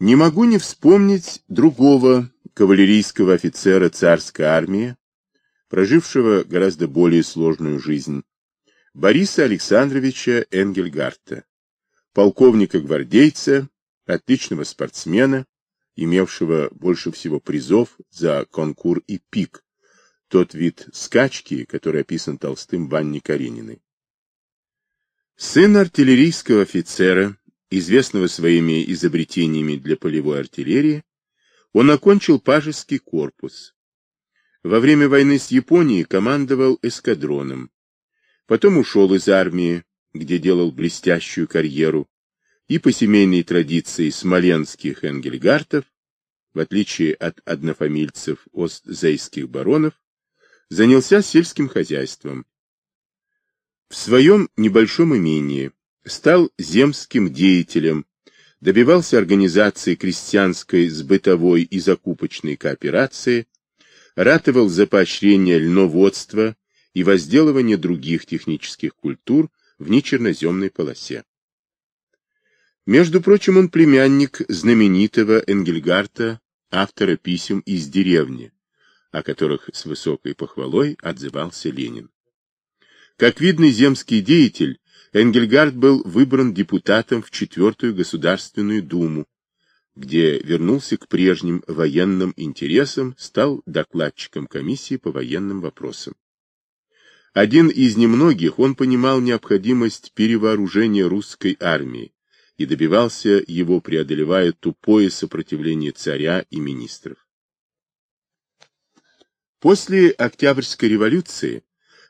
Не могу не вспомнить другого кавалерийского офицера царской армии, прожившего гораздо более сложную жизнь, Бориса Александровича Энгельгарта, полковника-гвардейца, отличного спортсмена, имевшего больше всего призов за конкур и пик, тот вид скачки, который описан Толстым в Анне Карениной. Сын артиллерийского офицера, известного своими изобретениями для полевой артиллерии, он окончил пажеский корпус. Во время войны с Японией командовал эскадроном. Потом ушел из армии, где делал блестящую карьеру, и по семейной традиции смоленских энгельгартов, в отличие от однофамильцев остзейских баронов, занялся сельским хозяйством. В своем небольшом имении стал земским деятелем, добивался организации крестьянской с бытовой и закупочной кооперации, ратовал за поощрение льноводства и возделывание других технических культур в нечерноземной полосе. Между прочим, он племянник знаменитого Энгельгарта, автора писем из деревни, о которых с высокой похвалой отзывался Ленин. Как видный земский деятель, Энгельгард был выбран депутатом в Четвертую Государственную Думу, где вернулся к прежним военным интересам, стал докладчиком комиссии по военным вопросам. Один из немногих, он понимал необходимость перевооружения русской армии и добивался его, преодолевая тупое сопротивление царя и министров. После Октябрьской революции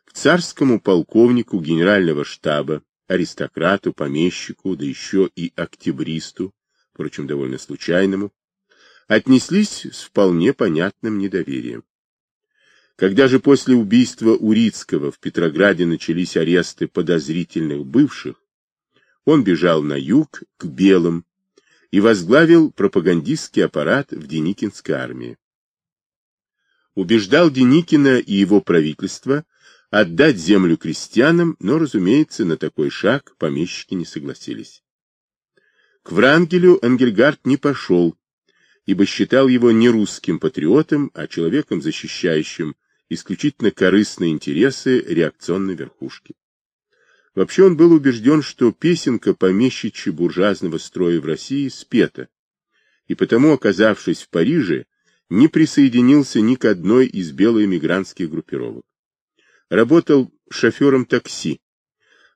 к царскому полковнику генерального штаба, аристократу, помещику, да еще и октябристу, впрочем, довольно случайному, отнеслись с вполне понятным недоверием. Когда же после убийства Урицкого в Петрограде начались аресты подозрительных бывших, он бежал на юг, к белым, и возглавил пропагандистский аппарат в Деникинской армии. Убеждал Деникина и его правительство отдать землю крестьянам, но, разумеется, на такой шаг помещики не согласились. К Врангелю Ангельгард не пошел, ибо считал его не русским патриотом, а человеком, защищающим исключительно корыстные интересы реакционной верхушки. Вообще он был убежден, что песенка помещичьи буржуазного строя в России спета, и потому, оказавшись в Париже, не присоединился ни к одной из белоэмигрантских группировок. Работал шофером такси,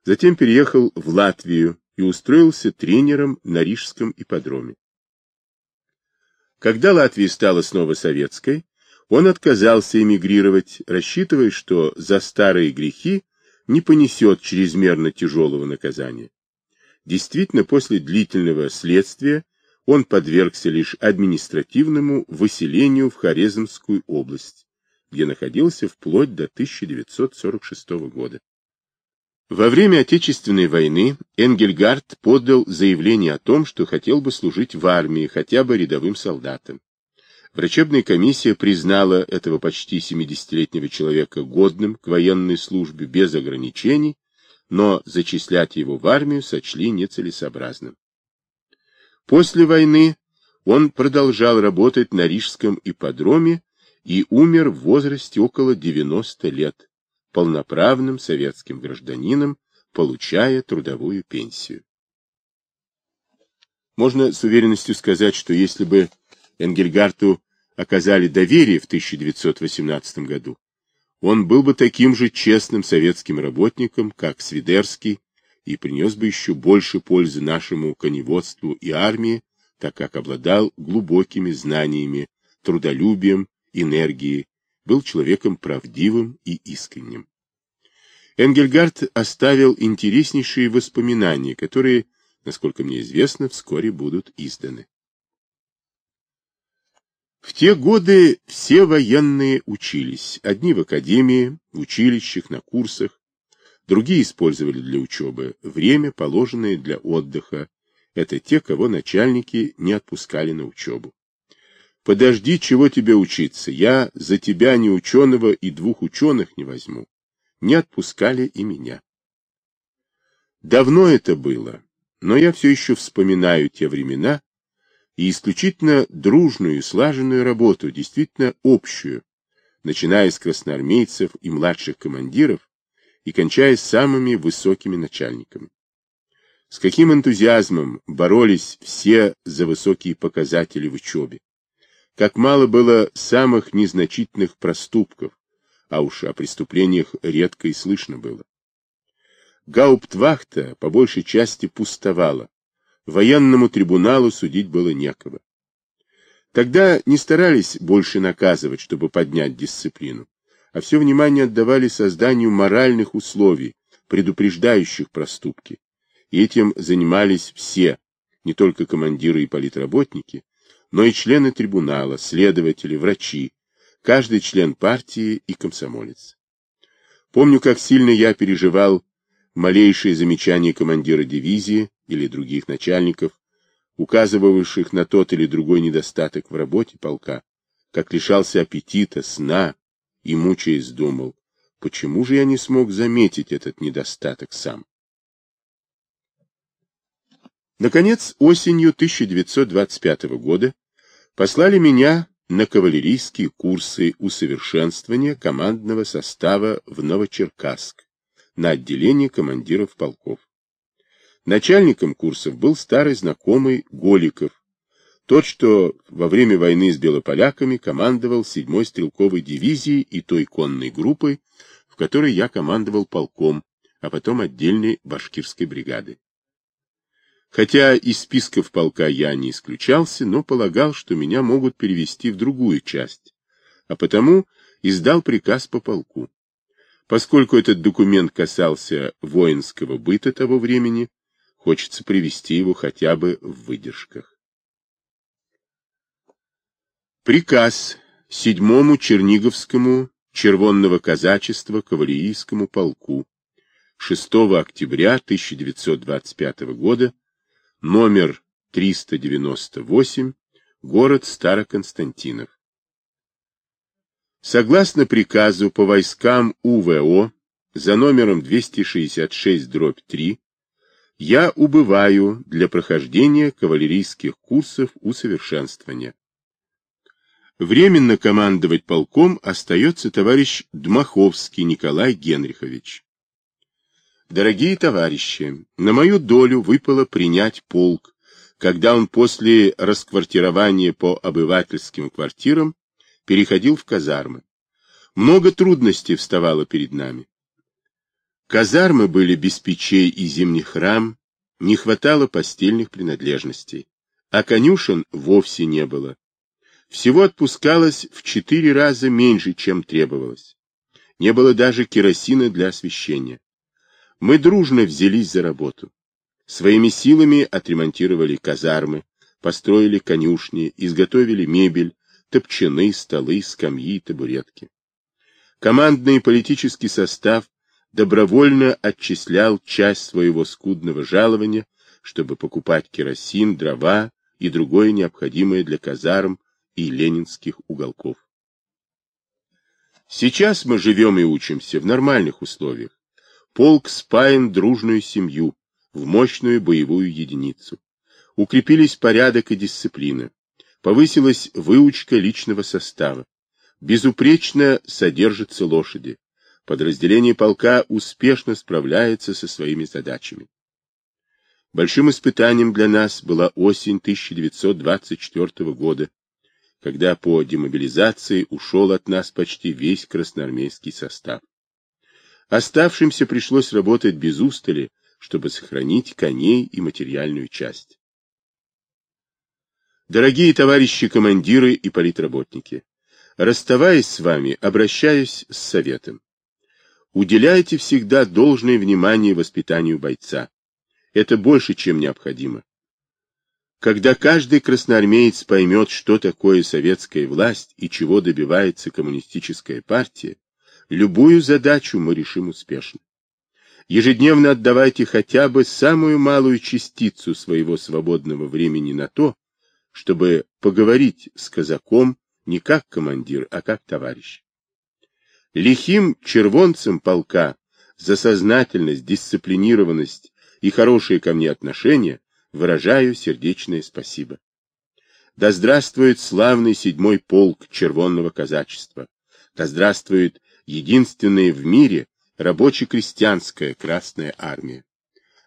затем переехал в Латвию и устроился тренером на Рижском ипподроме. Когда Латвия стала снова советской, он отказался эмигрировать, рассчитывая, что за старые грехи не понесет чрезмерно тяжелого наказания. Действительно, после длительного следствия он подвергся лишь административному выселению в Хорезмскую область, где находился вплоть до 1946 года. Во время Отечественной войны Энгельгард подал заявление о том, что хотел бы служить в армии хотя бы рядовым солдатом. Врачебная комиссия признала этого почти 70-летнего человека годным к военной службе без ограничений, но зачислять его в армию сочли нецелесообразным. После войны он продолжал работать на Рижском ипподроме и умер в возрасте около 90 лет, полноправным советским гражданином, получая трудовую пенсию. Можно с уверенностью сказать, что если бы Энгельгарту оказали доверие в 1918 году, он был бы таким же честным советским работником, как Свидерский, и принес бы еще больше пользы нашему коневодству и армии, так как обладал глубокими знаниями, трудолюбием, энергией, был человеком правдивым и искренним. Энгельгард оставил интереснейшие воспоминания, которые, насколько мне известно, вскоре будут изданы. В те годы все военные учились, одни в академии, в училищах, на курсах, другие использовали для учебы время, положенное для отдыха. Это те, кого начальники не отпускали на учебу. Подожди, чего тебе учиться, я за тебя ни ученого и двух ученых не возьму. Не отпускали и меня. Давно это было, но я все еще вспоминаю те времена, и исключительно дружную и слаженную работу, действительно общую, начиная с красноармейцев и младших командиров и кончая самыми высокими начальниками. С каким энтузиазмом боролись все за высокие показатели в учебе. Как мало было самых незначительных проступков, а уж о преступлениях редко и слышно было. Гауптвахта по большей части пустовала, военному трибуналу судить было некого. Тогда не старались больше наказывать, чтобы поднять дисциплину, а все внимание отдавали созданию моральных условий, предупреждающих проступки. И этим занимались все, не только командиры и политработники, но и члены трибунала, следователи, врачи, каждый член партии и комсомолец. Помню, как сильно я переживал малейшие замечания командира дивизии или других начальников, указывавших на тот или другой недостаток в работе полка, как лишался аппетита, сна и, мучаясь, думал, почему же я не смог заметить этот недостаток сам. Наконец, осенью 1925 года послали меня на кавалерийские курсы усовершенствования командного состава в Новочеркасск на отделение командиров полков. Начальником курсов был старый знакомый Голиков, тот, что во время войны с белополяками командовал 7-й стрелковой дивизией и той конной группой, в которой я командовал полком, а потом отдельной башкирской бригады. Хотя из списков полка я не исключался, но полагал, что меня могут перевести в другую часть, а потому издал приказ по полку. Поскольку этот документ касался воинского быта того времени, Хочется привести его хотя бы в выдержках. Приказ седьмому Черниговскому червонного казачества кавалерийскому полку 6 октября 1925 года, номер 398, город Староконстантинов. Согласно приказу по войскам УВО за номером 266-3 я убываю для прохождения кавалерийских курсов усовершенствования. Временно командовать полком остается товарищ Дмаховский Николай Генрихович. Дорогие товарищи, на мою долю выпало принять полк, когда он после расквартирования по обывательским квартирам переходил в казармы. Много трудностей вставало перед нами. Казармы были без печей и зимних рам, не хватало постельных принадлежностей, а конюшен вовсе не было. Всего отпускалось в четыре раза меньше, чем требовалось. Не было даже керосина для освещения. Мы дружно взялись за работу. Своими силами отремонтировали казармы, построили конюшни, изготовили мебель, топчаны, столы, скамьи и табуретки. Командный политический состав добровольно отчислял часть своего скудного жалования, чтобы покупать керосин, дрова и другое необходимое для казарм и ленинских уголков. Сейчас мы живем и учимся в нормальных условиях. Полк спаен дружную семью, в мощную боевую единицу. Укрепились порядок и дисциплина. Повысилась выучка личного состава. Безупречно содержатся лошади подразделение полка успешно справляется со своими задачами. Большим испытанием для нас была осень 1924 года, когда по демобилизации ушел от нас почти весь красноармейский состав. Оставшимся пришлось работать без устали, чтобы сохранить коней и материальную часть. Дорогие товарищи командиры и политработники, расставаясь с вами, обращаюсь с советом. Уделяйте всегда должное внимание воспитанию бойца. Это больше, чем необходимо. Когда каждый красноармеец поймет, что такое советская власть и чего добивается коммунистическая партия, любую задачу мы решим успешно. Ежедневно отдавайте хотя бы самую малую частицу своего свободного времени на то, чтобы поговорить с казаком не как командир, а как товарищ. Лихим червонцем полка за сознательность, дисциплинированность и хорошие ко мне отношения выражаю сердечное спасибо. Да здравствует славный седьмой полк червонного казачества! Да здравствует единственная в мире рабоче-крестьянская Красная Армия!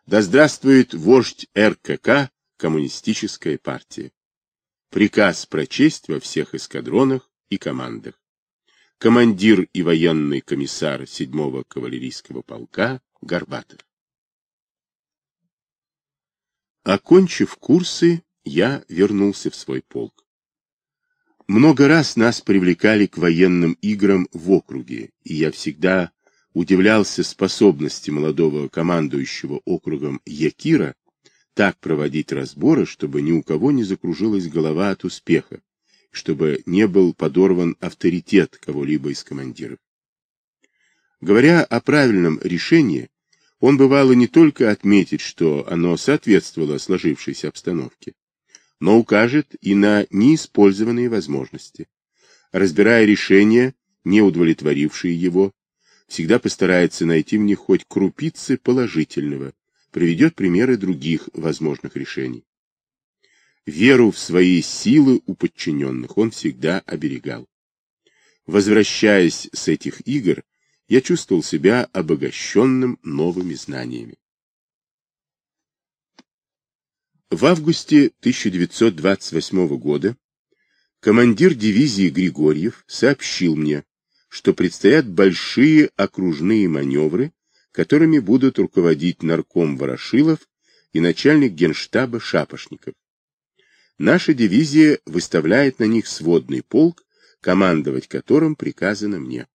Да здравствует вождь РКК, Коммунистическая партия! Приказ прочесть во всех эскадронах и командах. Командир и военный комиссар 7-го кавалерийского полка Горбатов. Окончив курсы, я вернулся в свой полк. Много раз нас привлекали к военным играм в округе, и я всегда удивлялся способности молодого командующего округом Якира так проводить разборы, чтобы ни у кого не закружилась голова от успеха, чтобы не был подорван авторитет кого-либо из командиров. Говоря о правильном решении, он бывало не только отметит, что оно соответствовало сложившейся обстановке, но укажет и на неиспользованные возможности. Разбирая решения, не удовлетворившие его, всегда постарается найти в них хоть крупицы положительного, приведет примеры других возможных решений. Веру в свои силы у подчиненных он всегда оберегал. Возвращаясь с этих игр, я чувствовал себя обогащенным новыми знаниями. В августе 1928 года командир дивизии Григорьев сообщил мне, что предстоят большие окружные маневры, которыми будут руководить нарком Ворошилов и начальник генштаба Шапошников. Наша дивизия выставляет на них сводный полк, командовать которым приказано мне.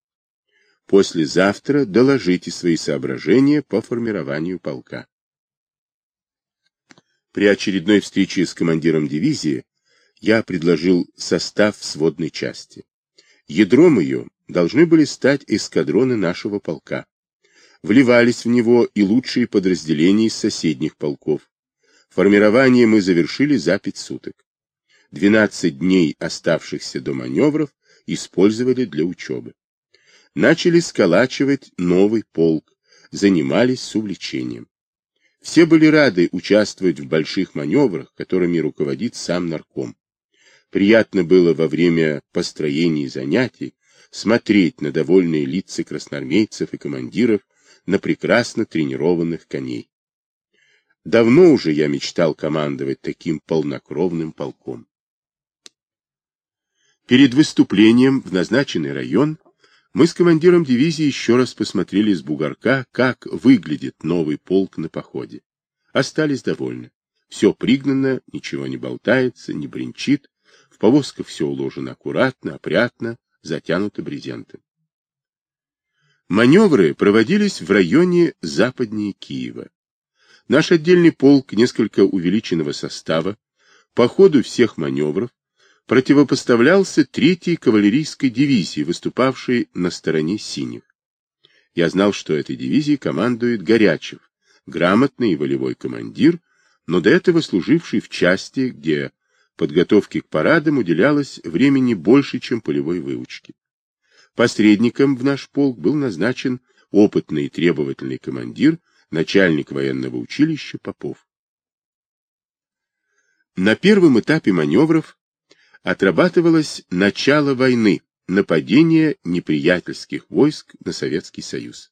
Послезавтра доложите свои соображения по формированию полка. При очередной встрече с командиром дивизии я предложил состав сводной части. Ядром ее должны были стать эскадроны нашего полка. Вливались в него и лучшие подразделения из соседних полков. Формирование мы завершили за пять суток. 12 дней оставшихся до маневров использовали для учебы начали сколачивать новый полк, занимались с увлечением. Все были рады участвовать в больших маневрах, которыми руководит сам нарком. Приятно было во время построения занятий смотреть на довольные лица красноармейцев и командиров, на прекрасно тренированных коней. Давно уже я мечтал командовать таким полнокровным полком. Перед выступлением в назначенный район мы с командиром дивизии еще раз посмотрели с бугорка, как выглядит новый полк на походе. Остались довольны. Все пригнано, ничего не болтается, не бренчит. В повозках все уложено аккуратно, опрятно, затянуто брезентом. Маневры проводились в районе западнее Киева. Наш отдельный полк несколько увеличенного состава по ходу всех маневров противопоставлялся третьей кавалерийской дивизии, выступавшей на стороне синих. Я знал, что этой дивизией командует Горячев, грамотный и волевой командир, но до этого служивший в части, где подготовке к парадам уделялось времени больше, чем полевой выучке. Посредником в наш полк был назначен опытный и требовательный командир, начальник военного училища Попов. На первом этапе маневров отрабатывалось начало войны, нападение неприятельских войск на Советский Союз.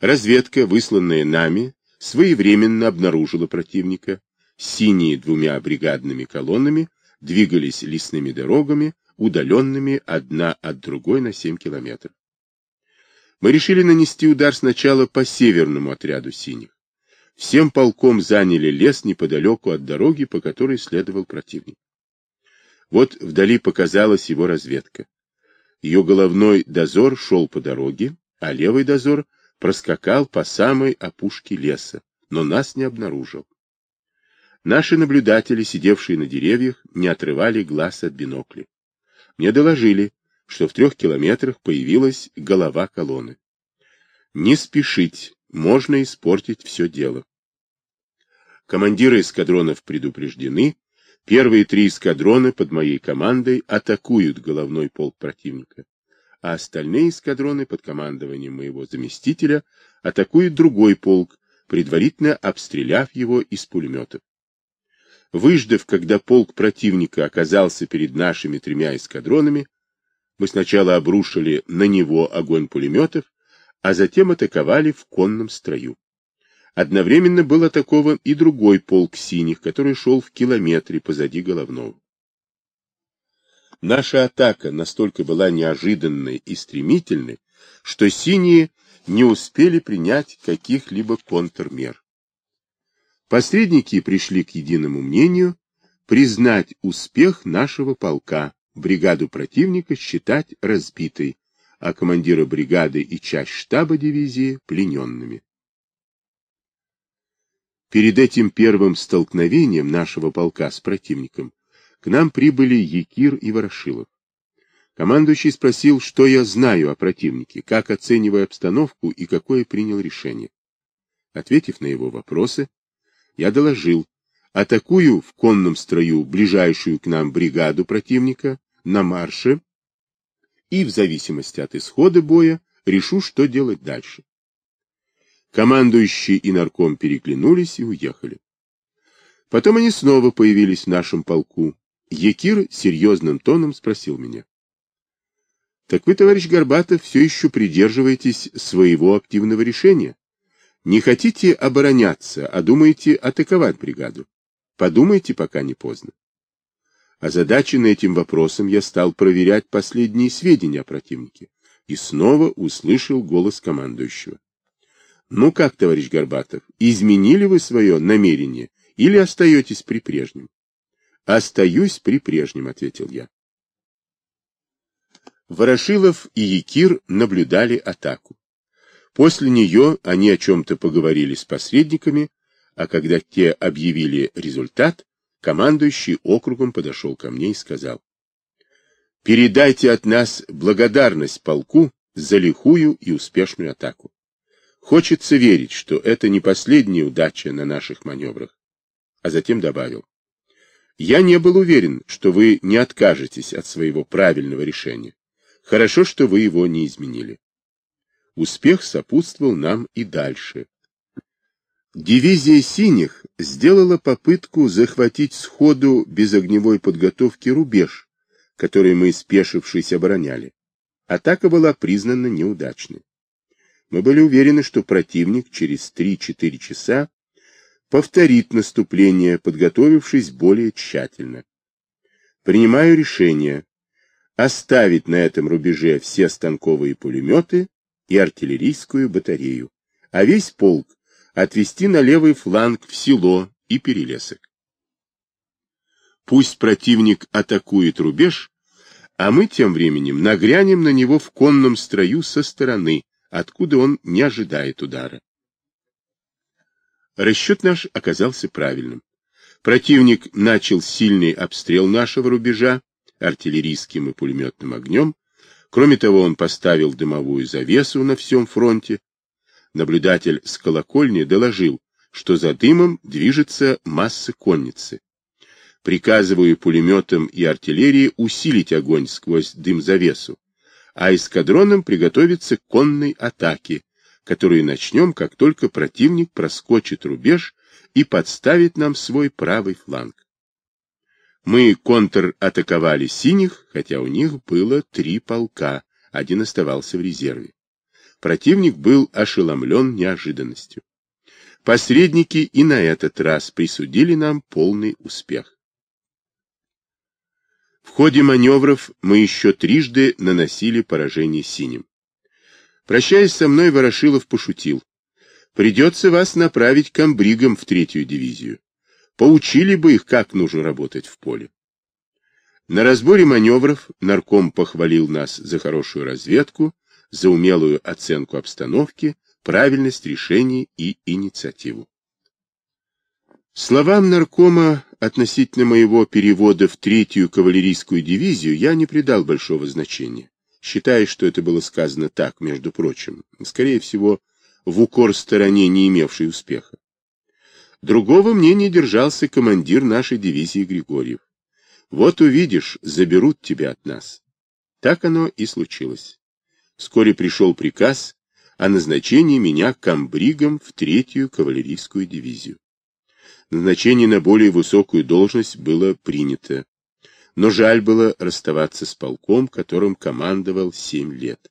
Разведка, высланная нами, своевременно обнаружила противника. Синие двумя бригадными колоннами двигались лесными дорогами, удаленными одна от другой на 7 километров. Мы решили нанести удар сначала по северному отряду синих. Всем полком заняли лес неподалеку от дороги, по которой следовал противник. Вот вдали показалась его разведка. Ее головной дозор шел по дороге, а левый дозор проскакал по самой опушке леса, но нас не обнаружил. Наши наблюдатели, сидевшие на деревьях, не отрывали глаз от бинокля. Мне доложили, что в трех километрах появилась голова колонны. Не спешить, можно испортить все дело. Командиры эскадронов предупреждены, Первые три эскадрона под моей командой атакуют головной полк противника, а остальные эскадроны под командованием моего заместителя атакуют другой полк, предварительно обстреляв его из пулеметов. Выждав, когда полк противника оказался перед нашими тремя эскадронами, мы сначала обрушили на него огонь пулеметов, а затем атаковали в конном строю. Одновременно был атакован и другой полк синих, который шел в километре позади головного. Наша атака настолько была неожиданной и стремительной, что синие не успели принять каких-либо контрмер. Посредники пришли к единому мнению признать успех нашего полка, бригаду противника считать разбитой, а командира бригады и часть штаба дивизии плененными. Перед этим первым столкновением нашего полка с противником к нам прибыли Якир и Ворошилов. Командующий спросил, что я знаю о противнике, как оцениваю обстановку и какое принял решение. Ответив на его вопросы, я доложил, атакую в конном строю ближайшую к нам бригаду противника на марше и в зависимости от исхода боя решу, что делать дальше. Командующий и нарком переглянулись и уехали. Потом они снова появились в нашем полку. Якир серьезным тоном спросил меня. Так вы, товарищ Горбатов, все еще придерживаетесь своего активного решения? Не хотите обороняться, а думаете атаковать бригаду? Подумайте, пока не поздно. Озадаченный этим вопросом, я стал проверять последние сведения о противнике и снова услышал голос командующего. Ну как, товарищ Горбатов, изменили вы свое намерение или остаетесь при прежнем? Остаюсь при прежнем, ответил я. Ворошилов и Якир наблюдали атаку. После нее они о чем-то поговорили с посредниками, а когда те объявили результат, командующий округом подошел ко мне и сказал, «Передайте от нас благодарность полку за лихую и успешную атаку. Хочется верить, что это не последняя удача на наших маневрах». А затем добавил, «Я не был уверен, что вы не откажетесь от своего правильного решения. Хорошо, что вы его не изменили». Успех сопутствовал нам и дальше. Дивизия «Синих» сделала попытку захватить сходу без огневой подготовки рубеж, который мы, спешившись, обороняли. Атака была признана неудачной. Мы были уверены, что противник через 3-4 часа повторит наступление, подготовившись более тщательно. Принимаю решение оставить на этом рубеже все станковые пулеметы и артиллерийскую батарею, а весь полк отвести на левый фланг в село и перелесок. Пусть противник атакует рубеж, а мы тем временем нагрянем на него в конном строю со стороны, откуда он не ожидает удара. Расчет наш оказался правильным. Противник начал сильный обстрел нашего рубежа артиллерийским и пулеметным огнем. Кроме того, он поставил дымовую завесу на всем фронте, Наблюдатель с колокольни доложил, что за дымом движется масса конницы. Приказываю пулеметам и артиллерии усилить огонь сквозь дым-завесу, а эскадронам приготовиться к конной атаке, которую начнем, как только противник проскочит рубеж и подставит нам свой правый фланг. Мы контратаковали синих, хотя у них было три полка, один оставался в резерве противник был ошеломлен неожиданностью. Посредники и на этот раз присудили нам полный успех. В ходе маневров мы еще трижды наносили поражение синим. Прощаясь со мной, Ворошилов пошутил. Придется вас направить к амбригам в третью дивизию. Поучили бы их, как нужно работать в поле. На разборе маневров нарком похвалил нас за хорошую разведку, за умелую оценку обстановки, правильность решений и инициативу. Словам наркома относительно моего перевода в третью кавалерийскую дивизию я не придал большого значения, считая, что это было сказано так, между прочим, скорее всего, в укор стороне, не имевшей успеха. Другого мнения держался командир нашей дивизии Григорьев. Вот увидишь, заберут тебя от нас. Так оно и случилось. Вскоре пришел приказ о назначении меня комбригом в третью кавалерийскую дивизию. Назначение на более высокую должность было принято, но жаль было расставаться с полком, которым командовал семь лет.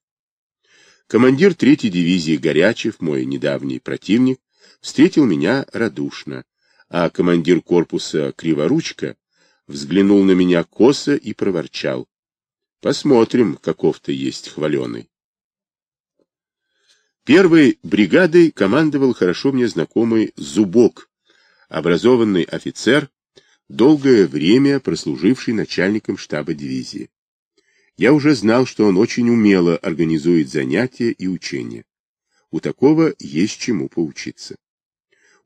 Командир третьей дивизии Горячев, мой недавний противник, встретил меня радушно, а командир корпуса Криворучка взглянул на меня косо и проворчал. Посмотрим, каков ты есть хваленый. Первой бригадой командовал хорошо мне знакомый Зубок, образованный офицер, долгое время прослуживший начальником штаба дивизии. Я уже знал, что он очень умело организует занятия и учения. У такого есть чему поучиться.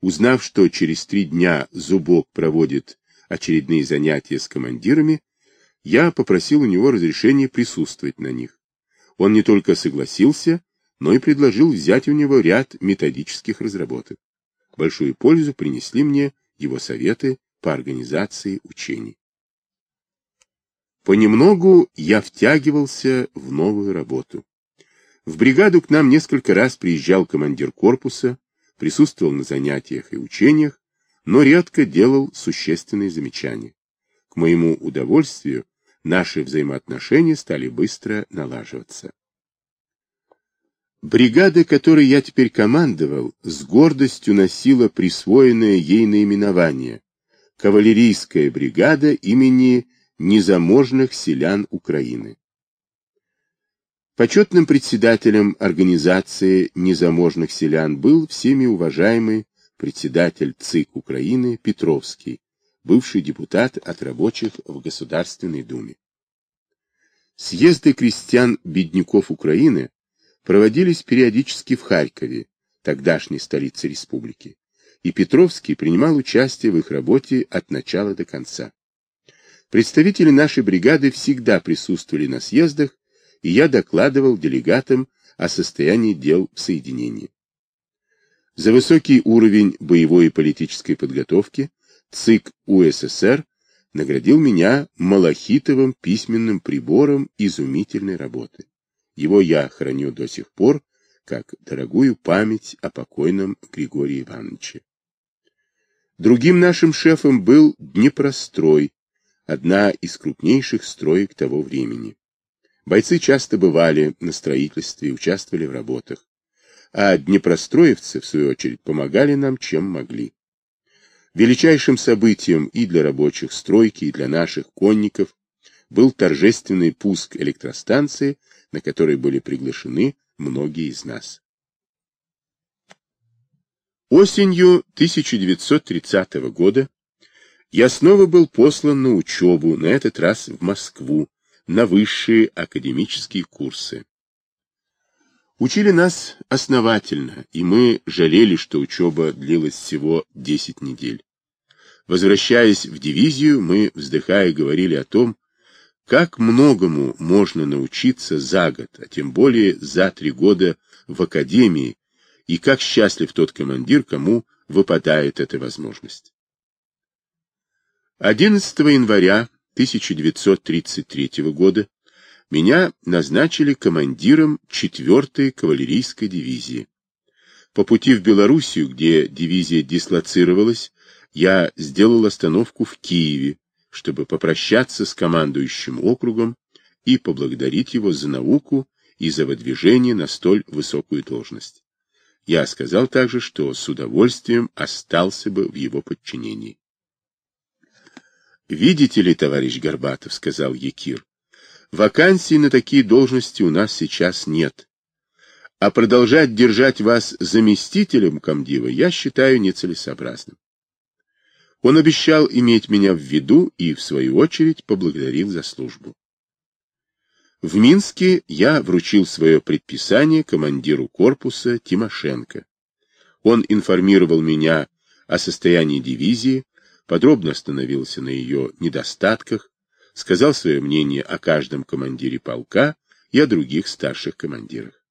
Узнав, что через три дня Зубок проводит очередные занятия с командирами, я попросил у него разрешения присутствовать на них. Он не только согласился, но и предложил взять у него ряд методических разработок. Большую пользу принесли мне его советы по организации учений. Понемногу я втягивался в новую работу. В бригаду к нам несколько раз приезжал командир корпуса, присутствовал на занятиях и учениях, но редко делал существенные замечания. К моему удовольствию наши взаимоотношения стали быстро налаживаться. Бригада, которой я теперь командовал, с гордостью носила присвоенное ей наименование «Кавалерийская бригада имени незаможных селян Украины». Почетным председателем организации незаможных селян был всеми уважаемый председатель ЦИК Украины Петровский, бывший депутат от рабочих в Государственной Думе. Съезды крестьян-бедняков Украины проводились периодически в Харькове, тогдашней столице республики, и Петровский принимал участие в их работе от начала до конца. Представители нашей бригады всегда присутствовали на съездах, и я докладывал делегатам о состоянии дел в соединении. За высокий уровень боевой и политической подготовки ЦИК УССР наградил меня малахитовым письменным прибором изумительной работы. Его я храню до сих пор, как дорогую память о покойном Григории Ивановиче. Другим нашим шефом был Днепрострой, одна из крупнейших строек того времени. Бойцы часто бывали на строительстве, участвовали в работах, а днепростроевцы, в свою очередь, помогали нам, чем могли. Величайшим событием и для рабочих стройки, и для наших конников был торжественный пуск электростанции на который были приглашены многие из нас. Осенью 1930 года я снова был послан на учебу, на этот раз в Москву, на высшие академические курсы. Учили нас основательно, и мы жалели, что учеба длилась всего 10 недель. Возвращаясь в дивизию, мы, вздыхая, говорили о том, как многому можно научиться за год, а тем более за три года в академии, и как счастлив тот командир, кому выпадает эта возможность. 11 января 1933 года меня назначили командиром 4-й кавалерийской дивизии. По пути в Белоруссию, где дивизия дислоцировалась, я сделал остановку в Киеве, чтобы попрощаться с командующим округом и поблагодарить его за науку и за выдвижение на столь высокую должность. Я сказал также, что с удовольствием остался бы в его подчинении. «Видите ли, товарищ Горбатов, — сказал Якир, — вакансий на такие должности у нас сейчас нет, а продолжать держать вас заместителем комдива я считаю нецелесообразным. Он обещал иметь меня в виду и, в свою очередь, поблагодарил за службу. В Минске я вручил свое предписание командиру корпуса Тимошенко. Он информировал меня о состоянии дивизии, подробно остановился на ее недостатках, сказал свое мнение о каждом командире полка и о других старших командирах.